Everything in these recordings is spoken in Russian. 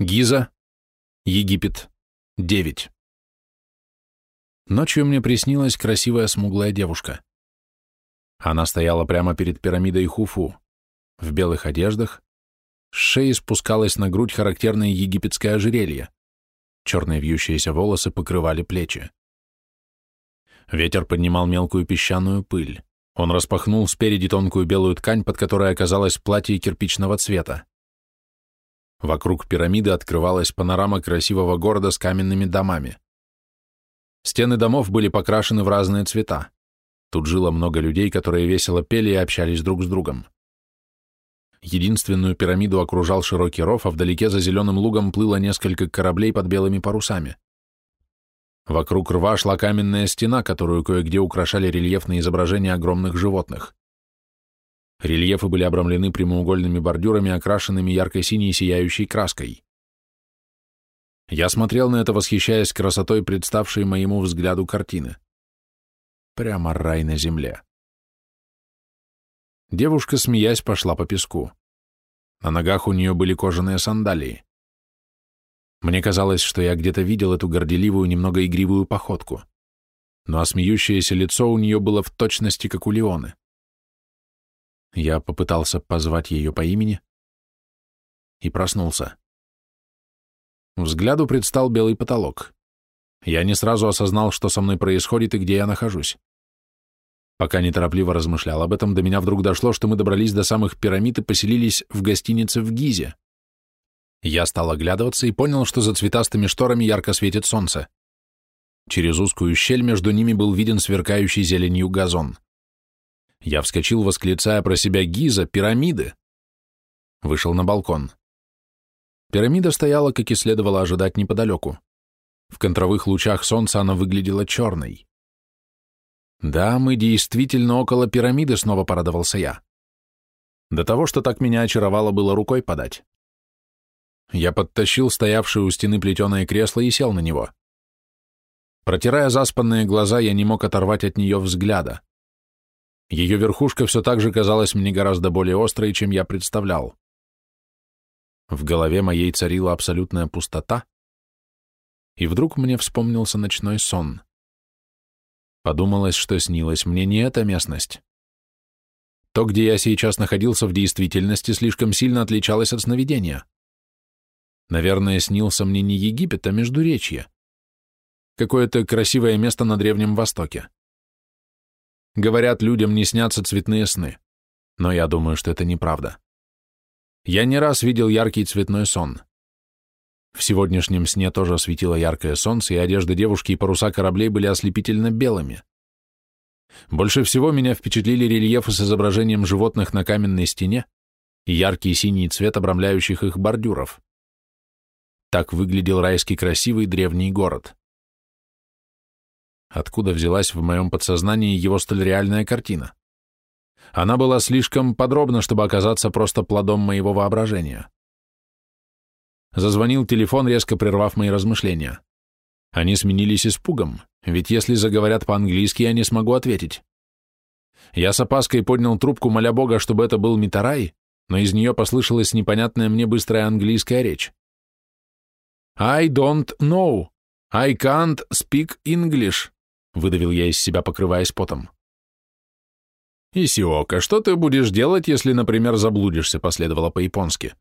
Гиза, Египет, 9. Ночью мне приснилась красивая смуглая девушка. Она стояла прямо перед пирамидой Хуфу, в белых одеждах, с шеи спускалась на грудь характерное египетское ожерелье. Черные вьющиеся волосы покрывали плечи. Ветер поднимал мелкую песчаную пыль. Он распахнул спереди тонкую белую ткань, под которой оказалось платье кирпичного цвета. Вокруг пирамиды открывалась панорама красивого города с каменными домами. Стены домов были покрашены в разные цвета. Тут жило много людей, которые весело пели и общались друг с другом. Единственную пирамиду окружал широкий ров, а вдалеке за зеленым лугом плыло несколько кораблей под белыми парусами. Вокруг рва шла каменная стена, которую кое-где украшали рельефные изображения огромных животных. Рельефы были обрамлены прямоугольными бордюрами, окрашенными яркой синей сияющей краской. Я смотрел на это, восхищаясь красотой, представшей моему взгляду картины. Прямо рай на земле. Девушка, смеясь, пошла по песку. На ногах у нее были кожаные сандалии. Мне казалось, что я где-то видел эту горделивую, немного игривую походку. Но а смеющееся лицо у нее было в точности, как у Леоны. Я попытался позвать ее по имени и проснулся. Взгляду предстал белый потолок. Я не сразу осознал, что со мной происходит и где я нахожусь. Пока неторопливо размышлял об этом, до меня вдруг дошло, что мы добрались до самых пирамид и поселились в гостинице в Гизе. Я стал оглядываться и понял, что за цветастыми шторами ярко светит солнце. Через узкую щель между ними был виден сверкающий зеленью газон. Я вскочил, восклицая про себя «Гиза! Пирамиды!» Вышел на балкон. Пирамида стояла, как и следовало ожидать, неподалеку. В контровых лучах солнца она выглядела черной. «Да, мы действительно около пирамиды», — снова порадовался я. До того, что так меня очаровало, было рукой подать. Я подтащил стоявшее у стены плетеное кресло и сел на него. Протирая заспанные глаза, я не мог оторвать от нее взгляда. Ее верхушка все так же казалась мне гораздо более острой, чем я представлял. В голове моей царила абсолютная пустота, и вдруг мне вспомнился ночной сон. Подумалось, что снилось мне не эта местность. То, где я сейчас находился в действительности, слишком сильно отличалось от сновидения. Наверное, снился мне не Египет, а Междуречье. Какое-то красивое место на Древнем Востоке. Говорят, людям не снятся цветные сны. Но я думаю, что это неправда. Я не раз видел яркий цветной сон. В сегодняшнем сне тоже светило яркое солнце, и одежда девушки и паруса кораблей были ослепительно белыми. Больше всего меня впечатлили рельефы с изображением животных на каменной стене и яркий синий цвет обрамляющих их бордюров. Так выглядел райский красивый древний город. Откуда взялась в моем подсознании его столь реальная картина? Она была слишком подробна, чтобы оказаться просто плодом моего воображения. Зазвонил телефон, резко прервав мои размышления. Они сменились испугом, ведь если заговорят по-английски, я не смогу ответить. Я с опаской поднял трубку, моля Бога, чтобы это был Митарай, но из нее послышалась непонятная мне быстрая английская речь. «I don't know. I can't speak English», — выдавил я из себя, покрываясь потом. «Исиока, что ты будешь делать, если, например, заблудишься?» — последовало по-японски.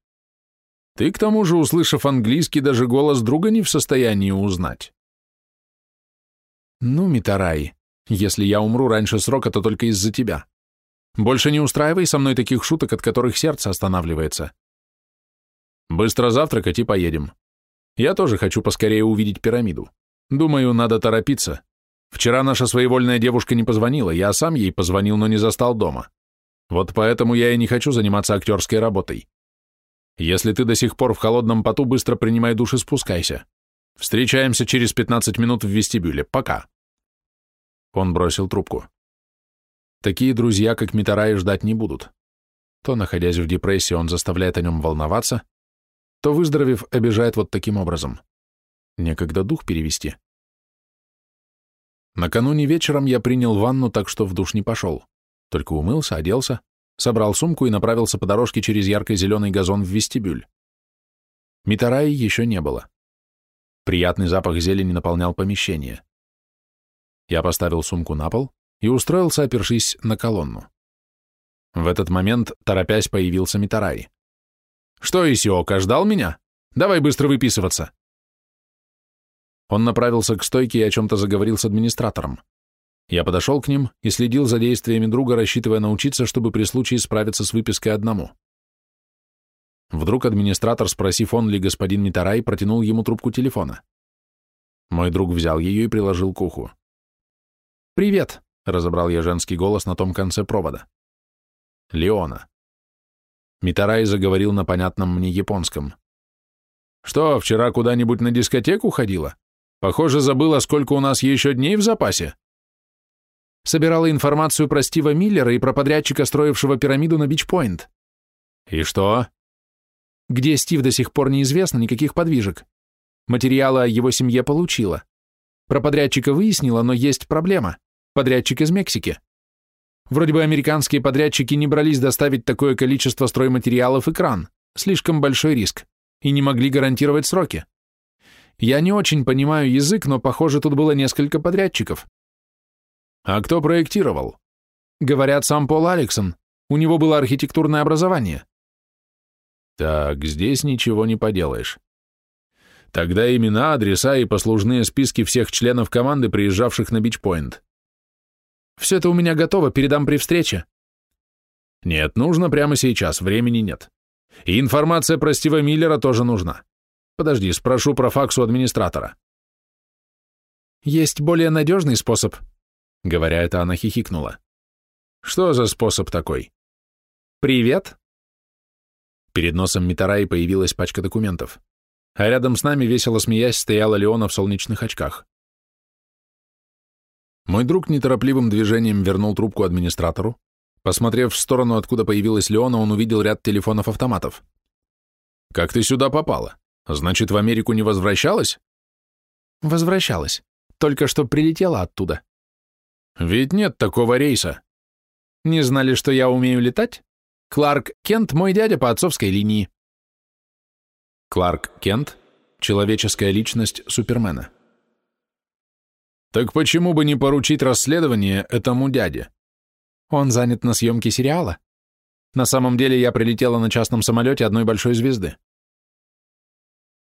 «Ты, к тому же, услышав английский, даже голос друга не в состоянии узнать». «Ну, Митарай, если я умру раньше срока, то только из-за тебя. Больше не устраивай со мной таких шуток, от которых сердце останавливается. Быстро завтракать и поедем. Я тоже хочу поскорее увидеть пирамиду. Думаю, надо торопиться. Вчера наша своевольная девушка не позвонила, я сам ей позвонил, но не застал дома. Вот поэтому я и не хочу заниматься актерской работой. Если ты до сих пор в холодном поту, быстро принимай душ и спускайся. Встречаемся через 15 минут в вестибюле. Пока. Он бросил трубку. Такие друзья, как Митарай, ждать не будут. То, находясь в депрессии, он заставляет о нем волноваться, то, выздоровев, обижает вот таким образом. Некогда дух перевести. Накануне вечером я принял ванну, так что в душ не пошел. Только умылся, оделся, собрал сумку и направился по дорожке через ярко-зеленый газон в вестибюль. Митараи еще не было. Приятный запах зелени наполнял помещение. Я поставил сумку на пол и устроился, опершись на колонну. В этот момент, торопясь, появился Митараи. «Что, Исиока, ждал меня? Давай быстро выписываться!» Он направился к стойке и о чем-то заговорил с администратором. Я подошел к ним и следил за действиями друга, рассчитывая научиться, чтобы при случае справиться с выпиской одному. Вдруг администратор, спросив он ли господин Митарай, протянул ему трубку телефона. Мой друг взял ее и приложил к уху. «Привет», — разобрал я женский голос на том конце провода. «Леона». Митарай заговорил на понятном мне японском. «Что, вчера куда-нибудь на дискотеку ходила? Похоже, забыла, сколько у нас еще дней в запасе?» Собирала информацию про Стива Миллера и про подрядчика, строившего пирамиду на Бичпойнт. «И что?» Где Стив до сих пор неизвестно, никаких подвижек. Материалы о его семье получила. Про подрядчика выяснила, но есть проблема. Подрядчик из Мексики. Вроде бы американские подрядчики не брались доставить такое количество стройматериалов и кран. Слишком большой риск. И не могли гарантировать сроки. Я не очень понимаю язык, но, похоже, тут было несколько подрядчиков. А кто проектировал? Говорят, сам Пол Алексон. У него было архитектурное образование. Так, здесь ничего не поделаешь. Тогда имена, адреса и послужные списки всех членов команды, приезжавших на Бичпоинт. Все это у меня готово, передам при встрече. Нет, нужно прямо сейчас, времени нет. И информация про Стива Миллера тоже нужна. Подожди, спрошу про факс у администратора. Есть более надежный способ. Говоря это, она хихикнула. Что за способ такой? Привет, Перед носом Митараи появилась пачка документов. А рядом с нами, весело смеясь, стояла Леона в солнечных очках. Мой друг неторопливым движением вернул трубку администратору. Посмотрев в сторону, откуда появилась Леона, он увидел ряд телефонов-автоматов. «Как ты сюда попала? Значит, в Америку не возвращалась?» «Возвращалась. Только что прилетела оттуда». «Ведь нет такого рейса». «Не знали, что я умею летать?» Кларк Кент – мой дядя по отцовской линии. Кларк Кент – человеческая личность Супермена. Так почему бы не поручить расследование этому дяде? Он занят на съемке сериала. На самом деле я прилетела на частном самолете одной большой звезды.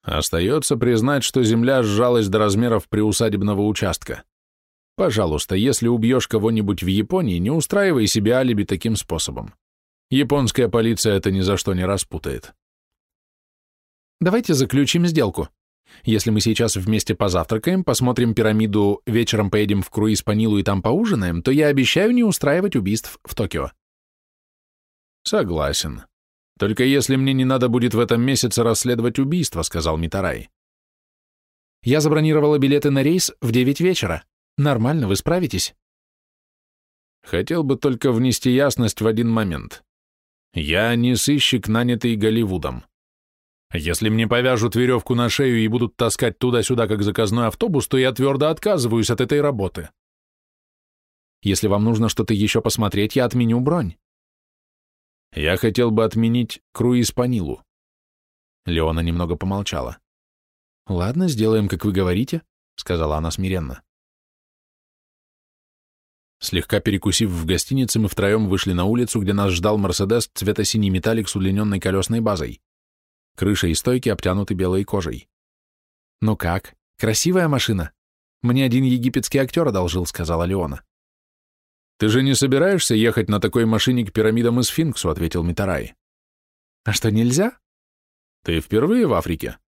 Остается признать, что земля сжалась до размеров приусадебного участка. Пожалуйста, если убьешь кого-нибудь в Японии, не устраивай себе алиби таким способом. Японская полиция это ни за что не распутает. Давайте заключим сделку. Если мы сейчас вместе позавтракаем, посмотрим пирамиду, вечером поедем в круиз по Нилу и там поужинаем, то я обещаю не устраивать убийств в Токио. Согласен. Только если мне не надо будет в этом месяце расследовать убийство, сказал Митарай. Я забронировала билеты на рейс в девять вечера. Нормально, вы справитесь? Хотел бы только внести ясность в один момент. Я не сыщик, нанятый Голливудом. Если мне повяжут веревку на шею и будут таскать туда-сюда, как заказной автобус, то я твердо отказываюсь от этой работы. Если вам нужно что-то еще посмотреть, я отменю бронь. Я хотел бы отменить круиз по Нилу. Леона немного помолчала. Ладно, сделаем, как вы говорите, сказала она смиренно. Слегка перекусив в гостинице, мы втроем вышли на улицу, где нас ждал Мерседес цвета синий металлик с удлиненной колесной базой. Крыша и стойки обтянуты белой кожей. «Ну как? Красивая машина? Мне один египетский актер одолжил», — сказала Леона. «Ты же не собираешься ехать на такой машине к пирамидам и сфинксу?» — ответил Митарай. «А что, нельзя?» «Ты впервые в Африке?»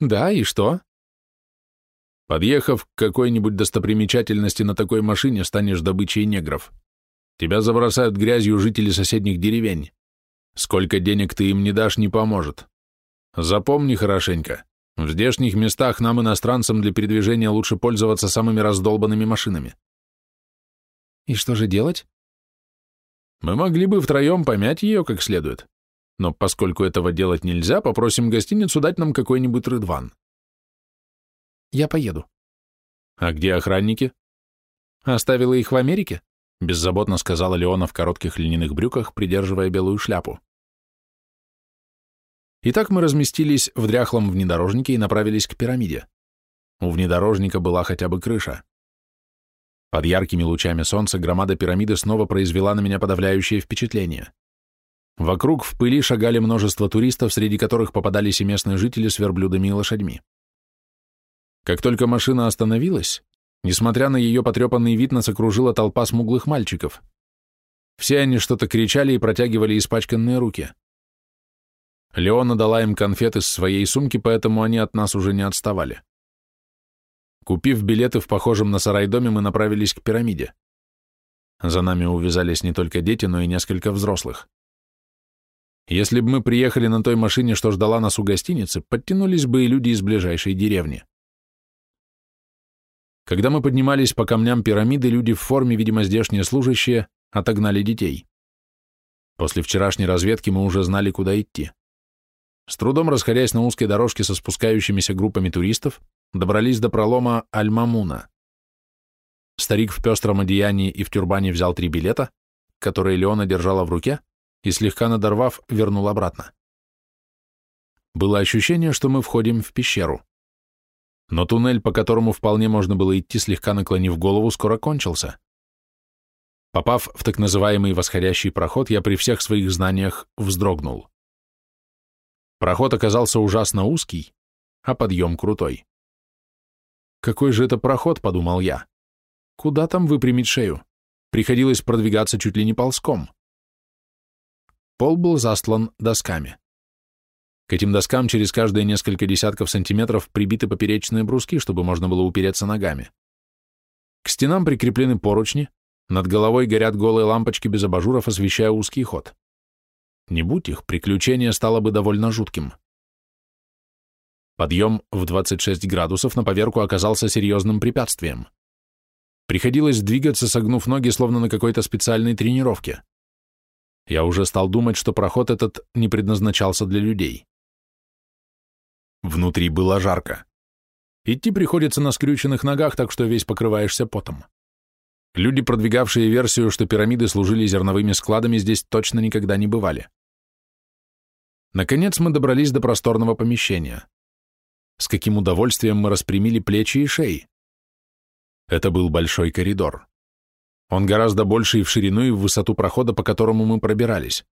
«Да, и что?» Подъехав к какой-нибудь достопримечательности на такой машине, станешь добычей негров. Тебя забросают грязью жители соседних деревень. Сколько денег ты им не дашь, не поможет. Запомни хорошенько. В здешних местах нам, иностранцам, для передвижения лучше пользоваться самыми раздолбанными машинами. И что же делать? Мы могли бы втроем помять ее как следует. Но поскольку этого делать нельзя, попросим гостиницу дать нам какой-нибудь рыдван. Я поеду. А где охранники? Оставила их в Америке? Беззаботно сказала Леона в коротких льняных брюках, придерживая белую шляпу. Итак, мы разместились в дряхлом внедорожнике и направились к пирамиде. У внедорожника была хотя бы крыша. Под яркими лучами солнца громада пирамиды снова произвела на меня подавляющее впечатление. Вокруг в пыли шагали множество туристов, среди которых попадались и местные жители с верблюдами и лошадьми. Как только машина остановилась, несмотря на ее потрепанный вид, нас окружила толпа смуглых мальчиков. Все они что-то кричали и протягивали испачканные руки. Леона дала им конфеты из своей сумки, поэтому они от нас уже не отставали. Купив билеты в похожем на сарай доме, мы направились к пирамиде. За нами увязались не только дети, но и несколько взрослых. Если бы мы приехали на той машине, что ждала нас у гостиницы, подтянулись бы и люди из ближайшей деревни. Когда мы поднимались по камням пирамиды, люди в форме, видимо, здешние служащие, отогнали детей. После вчерашней разведки мы уже знали, куда идти. С трудом расходясь на узкой дорожке со спускающимися группами туристов, добрались до пролома Аль-Мамуна. Старик в пестром одеянии и в тюрбане взял три билета, которые Леона держала в руке, и, слегка надорвав, вернул обратно. Было ощущение, что мы входим в пещеру. Но туннель, по которому вполне можно было идти, слегка наклонив голову, скоро кончился. Попав в так называемый восходящий проход, я при всех своих знаниях вздрогнул. Проход оказался ужасно узкий, а подъем крутой. «Какой же это проход?» — подумал я. «Куда там выпрямить шею? Приходилось продвигаться чуть ли не ползком». Пол был застлан досками. К этим доскам через каждые несколько десятков сантиметров прибиты поперечные бруски, чтобы можно было упереться ногами. К стенам прикреплены поручни, над головой горят голые лампочки без абажуров, освещая узкий ход. Не будь их, приключение стало бы довольно жутким. Подъем в 26 градусов на поверку оказался серьезным препятствием. Приходилось двигаться, согнув ноги, словно на какой-то специальной тренировке. Я уже стал думать, что проход этот не предназначался для людей. Внутри было жарко. Идти приходится на скрюченных ногах, так что весь покрываешься потом. Люди, продвигавшие версию, что пирамиды служили зерновыми складами, здесь точно никогда не бывали. Наконец мы добрались до просторного помещения. С каким удовольствием мы распрямили плечи и шеи. Это был большой коридор. Он гораздо больше и в ширину, и в высоту прохода, по которому мы пробирались.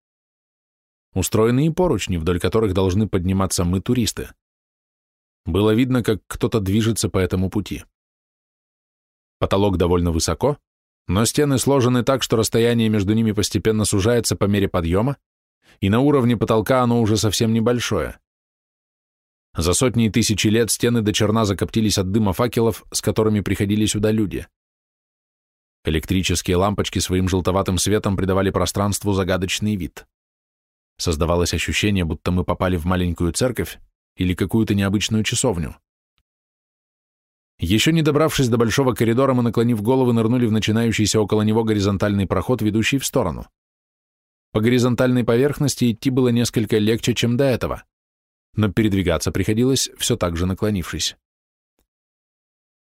Устроенные поручни, вдоль которых должны подниматься мы, туристы. Было видно, как кто-то движется по этому пути. Потолок довольно высоко, но стены сложены так, что расстояние между ними постепенно сужается по мере подъема, и на уровне потолка оно уже совсем небольшое. За сотни и тысячи лет стены до черна закоптились от дыма факелов, с которыми приходили сюда люди. Электрические лампочки своим желтоватым светом придавали пространству загадочный вид. Создавалось ощущение, будто мы попали в маленькую церковь или какую-то необычную часовню. Еще не добравшись до большого коридора, мы, наклонив головы, нырнули в начинающийся около него горизонтальный проход, ведущий в сторону. По горизонтальной поверхности идти было несколько легче, чем до этого, но передвигаться приходилось, все так же наклонившись.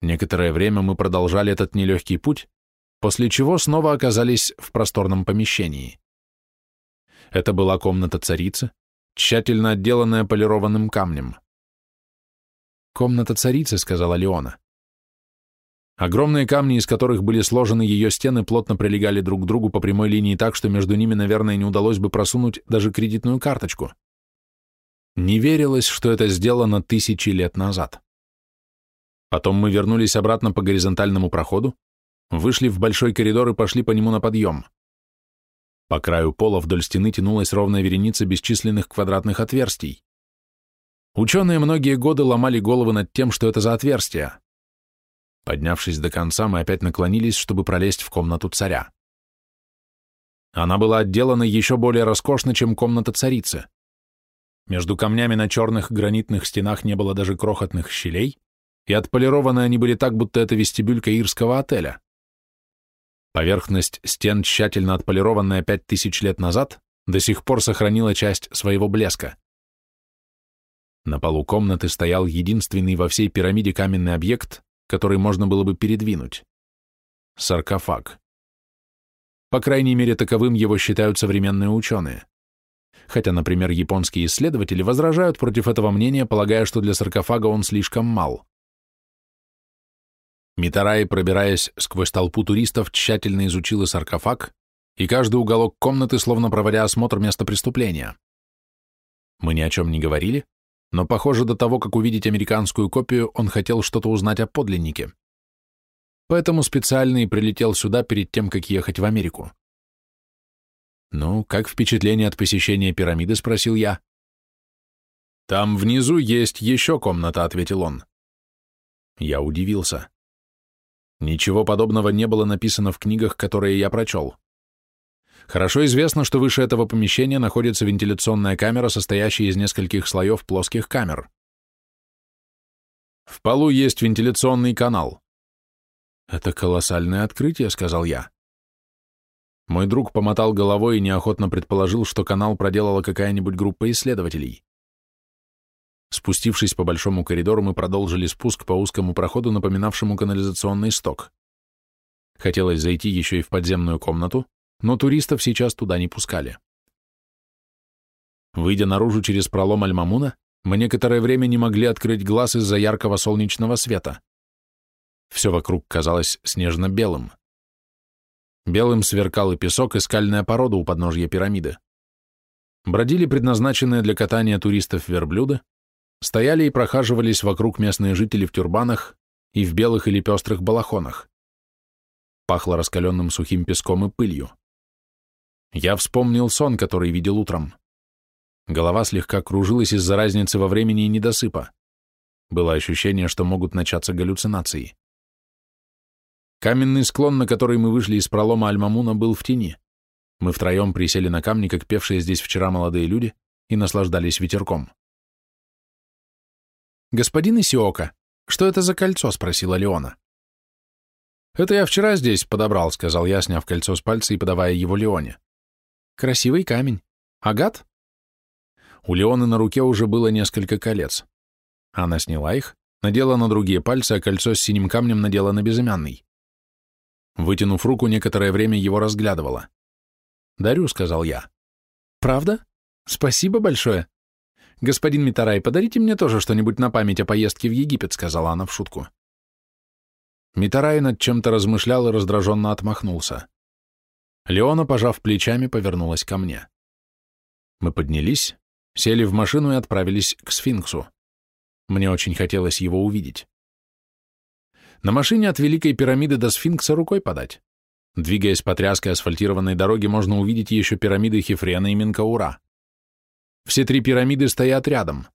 Некоторое время мы продолжали этот нелегкий путь, после чего снова оказались в просторном помещении. Это была комната царицы, тщательно отделанная полированным камнем. «Комната царицы», — сказала Леона. Огромные камни, из которых были сложены ее стены, плотно прилегали друг к другу по прямой линии так, что между ними, наверное, не удалось бы просунуть даже кредитную карточку. Не верилось, что это сделано тысячи лет назад. Потом мы вернулись обратно по горизонтальному проходу, вышли в большой коридор и пошли по нему на подъем. По краю пола вдоль стены тянулась ровная вереница бесчисленных квадратных отверстий. Ученые многие годы ломали головы над тем, что это за отверстия. Поднявшись до конца, мы опять наклонились, чтобы пролезть в комнату царя. Она была отделана еще более роскошно, чем комната царицы. Между камнями на черных гранитных стенах не было даже крохотных щелей, и отполированы они были так, будто это вестибюль каирского отеля. Поверхность стен, тщательно отполированная пять тысяч лет назад, до сих пор сохранила часть своего блеска. На полу комнаты стоял единственный во всей пирамиде каменный объект, который можно было бы передвинуть. Саркофаг. По крайней мере, таковым его считают современные ученые. Хотя, например, японские исследователи возражают против этого мнения, полагая, что для саркофага он слишком мал. Митарай, пробираясь сквозь толпу туристов, тщательно изучил и саркофаг, и каждый уголок комнаты, словно проводя осмотр места преступления. Мы ни о чем не говорили, но, похоже, до того, как увидеть американскую копию, он хотел что-то узнать о подлиннике. Поэтому специально и прилетел сюда перед тем, как ехать в Америку. «Ну, как впечатление от посещения пирамиды?» — спросил я. «Там внизу есть еще комната», — ответил он. Я удивился. Ничего подобного не было написано в книгах, которые я прочел. Хорошо известно, что выше этого помещения находится вентиляционная камера, состоящая из нескольких слоев плоских камер. В полу есть вентиляционный канал. «Это колоссальное открытие», — сказал я. Мой друг помотал головой и неохотно предположил, что канал проделала какая-нибудь группа исследователей. Спустившись по большому коридору, мы продолжили спуск по узкому проходу, напоминавшему канализационный сток. Хотелось зайти еще и в подземную комнату, но туристов сейчас туда не пускали. Выйдя наружу через пролом Альмамуна, мы некоторое время не могли открыть глаз из-за яркого солнечного света. Все вокруг казалось снежно-белым. Белым сверкал и песок, и скальная порода у подножья пирамиды. Бродили предназначенные для катания туристов верблюда, стояли и прохаживались вокруг местные жители в тюрбанах и в белых или пестрых балахонах. Пахло раскаленным сухим песком и пылью. Я вспомнил сон, который видел утром. Голова слегка кружилась из-за разницы во времени и недосыпа. Было ощущение, что могут начаться галлюцинации. Каменный склон, на который мы вышли из пролома Альмамуна, был в тени. Мы втроем присели на камни, как певшие здесь вчера молодые люди, и наслаждались ветерком. «Господин Исиока, что это за кольцо?» — спросила Леона. «Это я вчера здесь подобрал», — сказал я, сняв кольцо с пальца и подавая его Леоне. «Красивый камень. Агат?» У Леоны на руке уже было несколько колец. Она сняла их, надела на другие пальцы, а кольцо с синим камнем надела на безымянный. Вытянув руку, некоторое время его разглядывала. «Дарю», — сказал я. «Правда? Спасибо большое. Господин Митарай, подарите мне тоже что-нибудь на память о поездке в Египет», — сказала она в шутку. Митарай над чем-то размышлял и раздраженно отмахнулся. Леона, пожав плечами, повернулась ко мне. Мы поднялись, сели в машину и отправились к сфинксу. Мне очень хотелось его увидеть. На машине от Великой пирамиды до сфинкса рукой подать. Двигаясь по тряской асфальтированной дороге, можно увидеть еще пирамиды Хефрена и Минкаура. Все три пирамиды стоят рядом.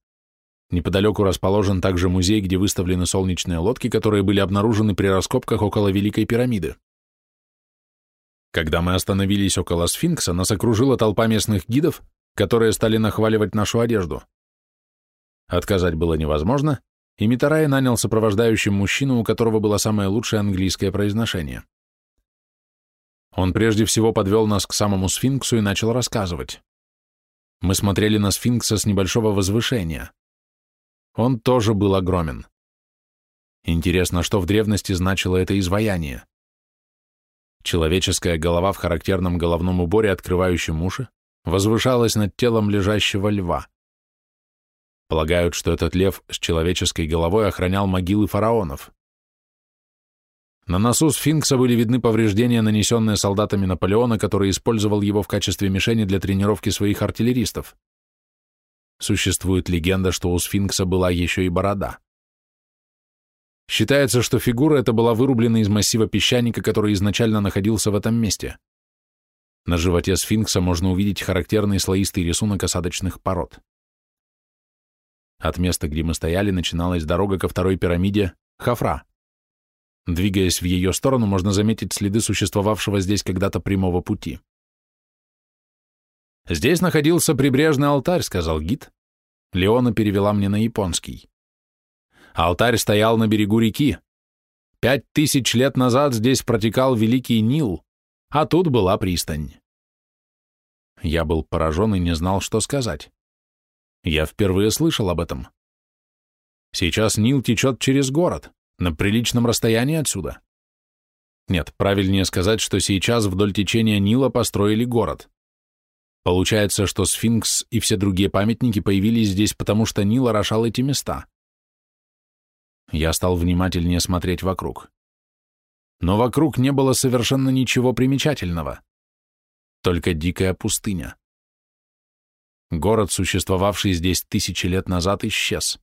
Неподалеку расположен также музей, где выставлены солнечные лодки, которые были обнаружены при раскопках около Великой пирамиды. Когда мы остановились около сфинкса, нас окружила толпа местных гидов, которые стали нахваливать нашу одежду. Отказать было невозможно, и Митарай нанял сопровождающим мужчину, у которого было самое лучшее английское произношение. Он прежде всего подвел нас к самому сфинксу и начал рассказывать. Мы смотрели на сфинкса с небольшого возвышения. Он тоже был огромен. Интересно, что в древности значило это изваяние. Человеческая голова в характерном головном уборе, открывающем уши, возвышалась над телом лежащего льва. Полагают, что этот лев с человеческой головой охранял могилы фараонов. На носу сфинкса были видны повреждения, нанесенные солдатами Наполеона, который использовал его в качестве мишени для тренировки своих артиллеристов. Существует легенда, что у сфинкса была еще и борода. Считается, что фигура эта была вырублена из массива песчаника, который изначально находился в этом месте. На животе сфинкса можно увидеть характерный слоистый рисунок осадочных пород. От места, где мы стояли, начиналась дорога ко второй пирамиде Хафра. Двигаясь в ее сторону, можно заметить следы существовавшего здесь когда-то прямого пути. «Здесь находился прибрежный алтарь», — сказал гид. Леона перевела мне на японский. Алтарь стоял на берегу реки. Пять тысяч лет назад здесь протекал Великий Нил, а тут была пристань. Я был поражен и не знал, что сказать. Я впервые слышал об этом. Сейчас Нил течет через город, на приличном расстоянии отсюда. Нет, правильнее сказать, что сейчас вдоль течения Нила построили город. Получается, что сфинкс и все другие памятники появились здесь, потому что Нил орошал эти места. Я стал внимательнее смотреть вокруг. Но вокруг не было совершенно ничего примечательного. Только дикая пустыня. Город, существовавший здесь тысячи лет назад, исчез.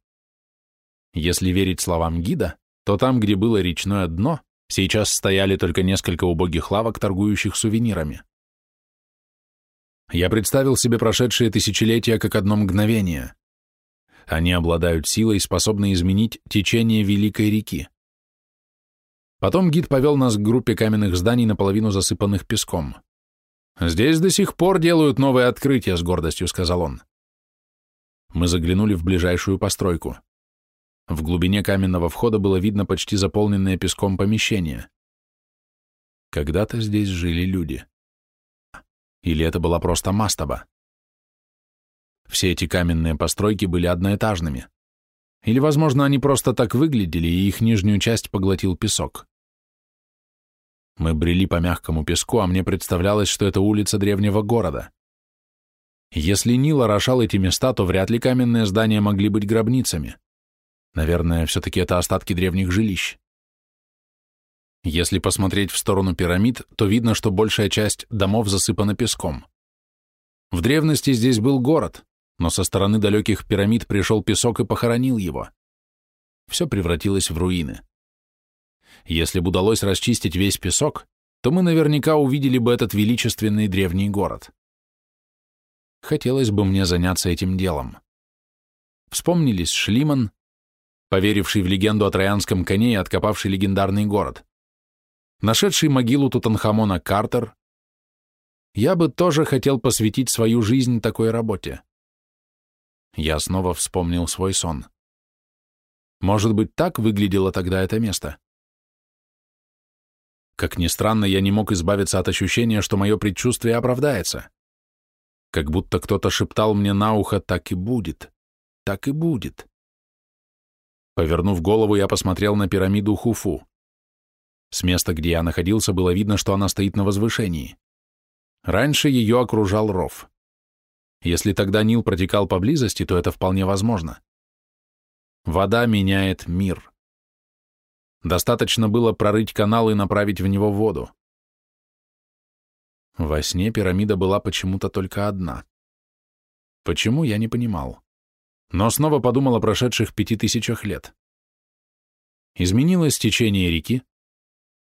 Если верить словам гида, то там, где было речное дно, сейчас стояли только несколько убогих лавок, торгующих сувенирами. Я представил себе прошедшие тысячелетия как одно мгновение. Они обладают силой, способной изменить течение Великой реки. Потом гид повел нас к группе каменных зданий, наполовину засыпанных песком. «Здесь до сих пор делают новые открытия», — с гордостью сказал он. Мы заглянули в ближайшую постройку. В глубине каменного входа было видно почти заполненное песком помещение. Когда-то здесь жили люди. Или это была просто мастаба? Все эти каменные постройки были одноэтажными. Или, возможно, они просто так выглядели, и их нижнюю часть поглотил песок. Мы брели по мягкому песку, а мне представлялось, что это улица древнего города. Если Нил орошал эти места, то вряд ли каменные здания могли быть гробницами. Наверное, все-таки это остатки древних жилищ. Если посмотреть в сторону пирамид, то видно, что большая часть домов засыпана песком. В древности здесь был город, но со стороны далеких пирамид пришел песок и похоронил его. Все превратилось в руины. Если бы удалось расчистить весь песок, то мы наверняка увидели бы этот величественный древний город. Хотелось бы мне заняться этим делом. Вспомнились Шлиман, поверивший в легенду о троянском коне и откопавший легендарный город нашедший могилу Тутанхамона Картер, я бы тоже хотел посвятить свою жизнь такой работе. Я снова вспомнил свой сон. Может быть, так выглядело тогда это место? Как ни странно, я не мог избавиться от ощущения, что мое предчувствие оправдается. Как будто кто-то шептал мне на ухо «так и будет, так и будет». Повернув голову, я посмотрел на пирамиду Хуфу. С места, где я находился, было видно, что она стоит на возвышении. Раньше ее окружал ров. Если тогда Нил протекал поблизости, то это вполне возможно. Вода меняет мир. Достаточно было прорыть канал и направить в него воду. Во сне пирамида была почему-то только одна. Почему, я не понимал. Но снова подумал о прошедших пяти тысячах лет. Изменилось течение реки,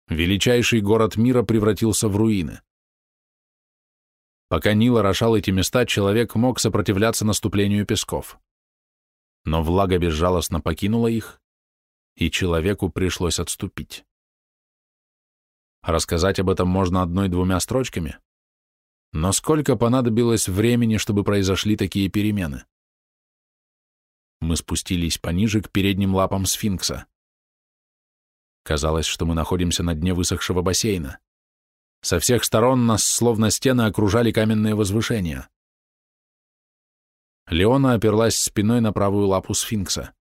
величайший город мира превратился в руины. Пока Нил орошал эти места, человек мог сопротивляться наступлению песков. Но влага безжалостно покинула их, и человеку пришлось отступить. Рассказать об этом можно одной-двумя строчками, но сколько понадобилось времени, чтобы произошли такие перемены? Мы спустились пониже к передним лапам сфинкса. Казалось, что мы находимся на дне высохшего бассейна. Со всех сторон нас, словно стены, окружали каменные возвышения. Леона оперлась спиной на правую лапу сфинкса.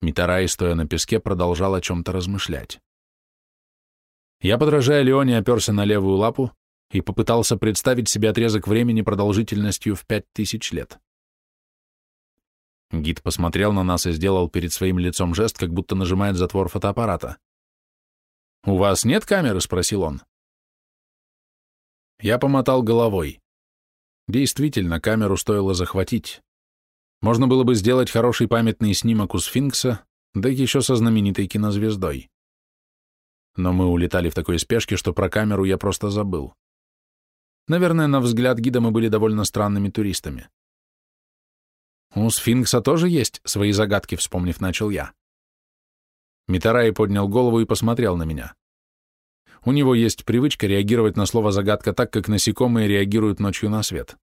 Митарай, стоя на песке, продолжал о чем-то размышлять. Я, подражая Леоне, оперся на левую лапу и попытался представить себе отрезок времени продолжительностью в пять тысяч лет. Гид посмотрел на нас и сделал перед своим лицом жест, как будто нажимает затвор фотоаппарата. «У вас нет камеры?» — спросил он. Я помотал головой. Действительно, камеру стоило захватить. Можно было бы сделать хороший памятный снимок у сфинкса, да еще со знаменитой кинозвездой. Но мы улетали в такой спешке, что про камеру я просто забыл. Наверное, на взгляд гида мы были довольно странными туристами. У сфинкса тоже есть свои загадки, вспомнив, начал я. Митарай поднял голову и посмотрел на меня. У него есть привычка реагировать на слово «загадка» так, как насекомые реагируют ночью на свет.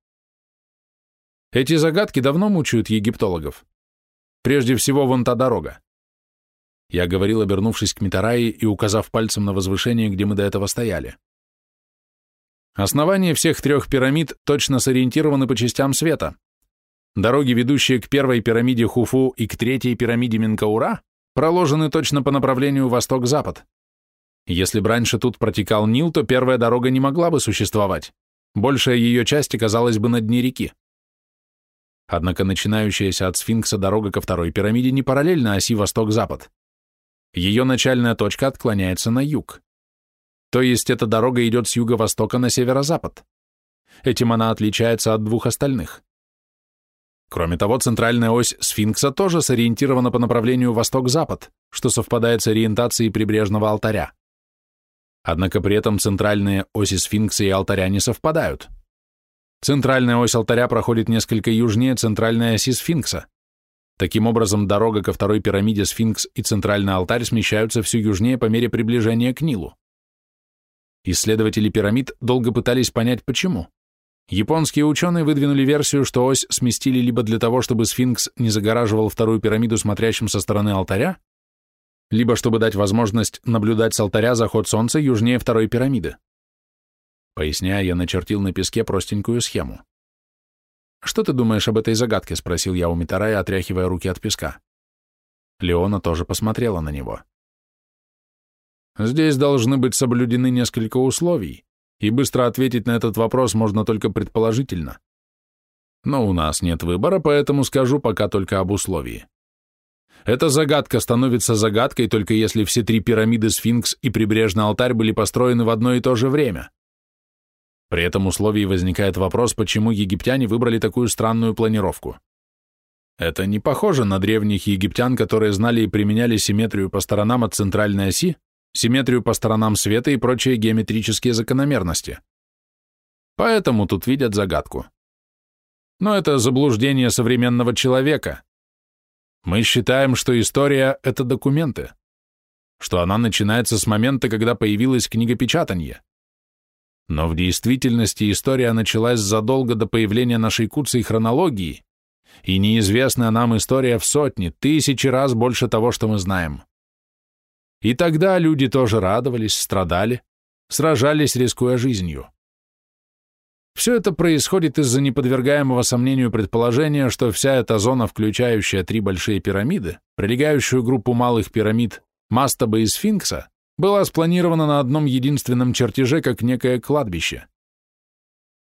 Эти загадки давно мучают египтологов. Прежде всего, вон та дорога. Я говорил, обернувшись к Митараи и указав пальцем на возвышение, где мы до этого стояли. Основания всех трех пирамид точно сориентированы по частям света. Дороги, ведущие к первой пирамиде Хуфу и к третьей пирамиде Минкаура, проложены точно по направлению восток-запад. Если бы раньше тут протекал Нил, то первая дорога не могла бы существовать. большая ее часть оказалась бы на дне реки. Однако начинающаяся от сфинкса дорога ко второй пирамиде не параллельна оси восток-запад. Ее начальная точка отклоняется на юг. То есть эта дорога идет с юго-востока на северо-запад. Этим она отличается от двух остальных. Кроме того, центральная ось сфинкса тоже сориентирована по направлению восток-запад, что совпадает с ориентацией прибрежного алтаря. Однако при этом центральные оси сфинкса и алтаря не совпадают. Центральная ось алтаря проходит несколько южнее центральной оси сфинкса. Таким образом, дорога ко второй пирамиде сфинкс и центральный алтарь смещаются все южнее по мере приближения к Нилу. Исследователи пирамид долго пытались понять, почему. Японские ученые выдвинули версию, что ось сместили либо для того, чтобы сфинкс не загораживал вторую пирамиду смотрящим со стороны алтаря, либо чтобы дать возможность наблюдать с алтаря заход солнца южнее второй пирамиды. Поясняя, я начертил на песке простенькую схему. «Что ты думаешь об этой загадке?» — спросил я у Митарая, отряхивая руки от песка. Леона тоже посмотрела на него. «Здесь должны быть соблюдены несколько условий, и быстро ответить на этот вопрос можно только предположительно. Но у нас нет выбора, поэтому скажу пока только об условии. Эта загадка становится загадкой только если все три пирамиды Сфинкс и прибрежный алтарь были построены в одно и то же время. При этом условии возникает вопрос, почему египтяне выбрали такую странную планировку. Это не похоже на древних египтян, которые знали и применяли симметрию по сторонам от центральной оси, симметрию по сторонам света и прочие геометрические закономерности. Поэтому тут видят загадку. Но это заблуждение современного человека. Мы считаем, что история — это документы, что она начинается с момента, когда появилось книгопечатание. Но в действительности история началась задолго до появления нашей куцы и хронологии, и неизвестная нам история в сотни, тысячи раз больше того, что мы знаем. И тогда люди тоже радовались, страдали, сражались, рискуя жизнью. Все это происходит из-за неподвергаемого сомнению предположения, что вся эта зона, включающая три большие пирамиды, прилегающую группу малых пирамид, мастаба и сфинкса, была спланирована на одном единственном чертеже как некое кладбище.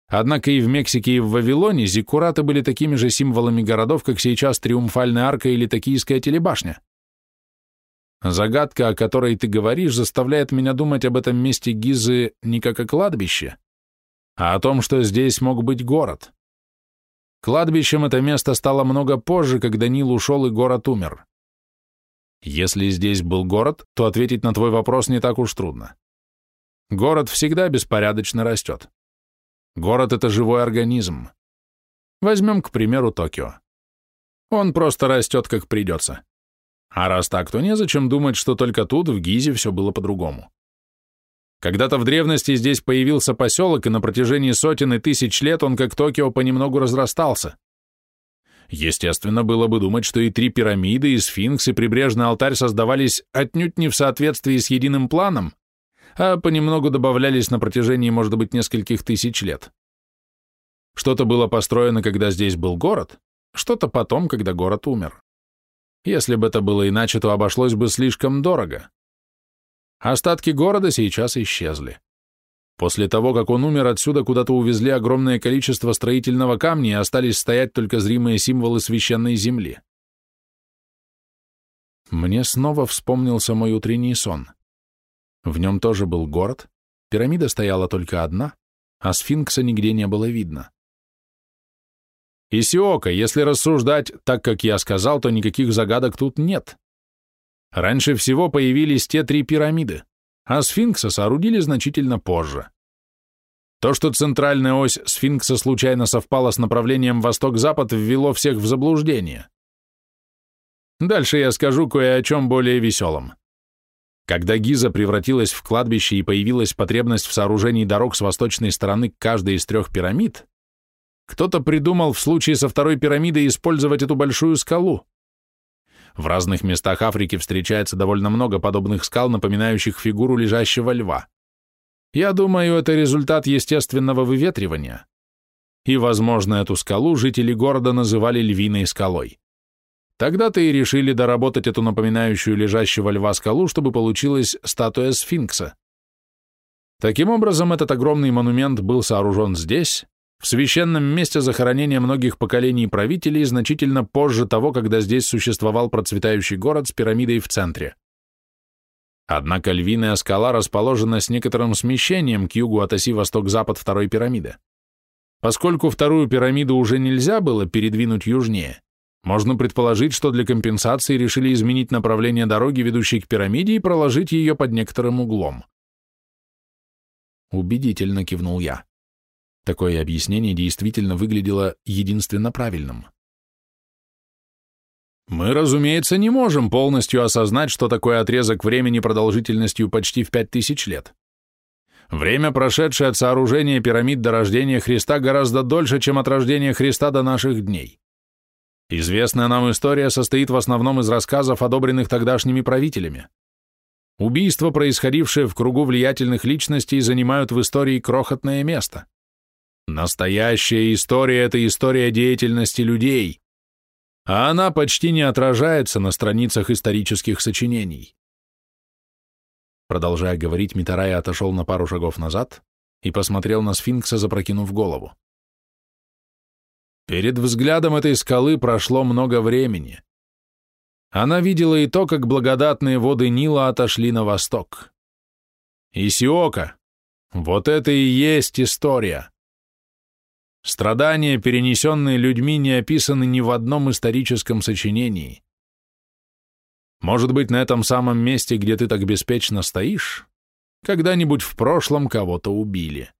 Однако и в Мексике, и в Вавилоне зиккураты были такими же символами городов, как сейчас Триумфальная арка или Токийская телебашня. Загадка, о которой ты говоришь, заставляет меня думать об этом месте Гизы не как о кладбище, а о том, что здесь мог быть город. Кладбищем это место стало много позже, когда Нил ушел и город умер. Если здесь был город, то ответить на твой вопрос не так уж трудно. Город всегда беспорядочно растет. Город — это живой организм. Возьмем, к примеру, Токио. Он просто растет, как придется. А раз так, то незачем думать, что только тут, в Гизе, все было по-другому. Когда-то в древности здесь появился поселок, и на протяжении сотен и тысяч лет он, как Токио, понемногу разрастался. Естественно, было бы думать, что и три пирамиды, и сфинкс, и прибрежный алтарь создавались отнюдь не в соответствии с единым планом, а понемногу добавлялись на протяжении, может быть, нескольких тысяч лет. Что-то было построено, когда здесь был город, что-то потом, когда город умер. Если бы это было иначе, то обошлось бы слишком дорого. Остатки города сейчас исчезли. После того, как он умер, отсюда куда-то увезли огромное количество строительного камня и остались стоять только зримые символы священной земли. Мне снова вспомнился мой утренний сон. В нем тоже был город, пирамида стояла только одна, а сфинкса нигде не было видно. Исиока, если рассуждать так, как я сказал, то никаких загадок тут нет. Раньше всего появились те три пирамиды, а сфинкса соорудили значительно позже. То, что центральная ось сфинкса случайно совпала с направлением восток-запад, ввело всех в заблуждение. Дальше я скажу кое о чем более веселом. Когда Гиза превратилась в кладбище и появилась потребность в сооружении дорог с восточной стороны к каждой из трех пирамид, кто-то придумал в случае со второй пирамидой использовать эту большую скалу. В разных местах Африки встречается довольно много подобных скал, напоминающих фигуру лежащего льва. Я думаю, это результат естественного выветривания. И, возможно, эту скалу жители города называли львиной скалой. Тогда-то и решили доработать эту напоминающую лежащего льва скалу, чтобы получилась статуя сфинкса. Таким образом, этот огромный монумент был сооружен здесь, в священном месте захоронения многих поколений правителей значительно позже того, когда здесь существовал процветающий город с пирамидой в центре. Однако львиная скала расположена с некоторым смещением к югу от оси восток-запад второй пирамиды. Поскольку вторую пирамиду уже нельзя было передвинуть южнее, можно предположить, что для компенсации решили изменить направление дороги, ведущей к пирамиде, и проложить ее под некоторым углом. Убедительно кивнул я. Такое объяснение действительно выглядело единственно правильным. Мы, разумеется, не можем полностью осознать, что такое отрезок времени продолжительностью почти в пять тысяч лет. Время, прошедшее от сооружения пирамид до рождения Христа, гораздо дольше, чем от рождения Христа до наших дней. Известная нам история состоит в основном из рассказов, одобренных тогдашними правителями. Убийства, происходившие в кругу влиятельных личностей, занимают в истории крохотное место. Настоящая история — это история деятельности людей, а она почти не отражается на страницах исторических сочинений. Продолжая говорить, Митарай отошел на пару шагов назад и посмотрел на сфинкса, запрокинув голову. Перед взглядом этой скалы прошло много времени. Она видела и то, как благодатные воды Нила отошли на восток. Исиока, вот это и есть история. Страдания, перенесенные людьми, не описаны ни в одном историческом сочинении. Может быть, на этом самом месте, где ты так беспечно стоишь, когда-нибудь в прошлом кого-то убили.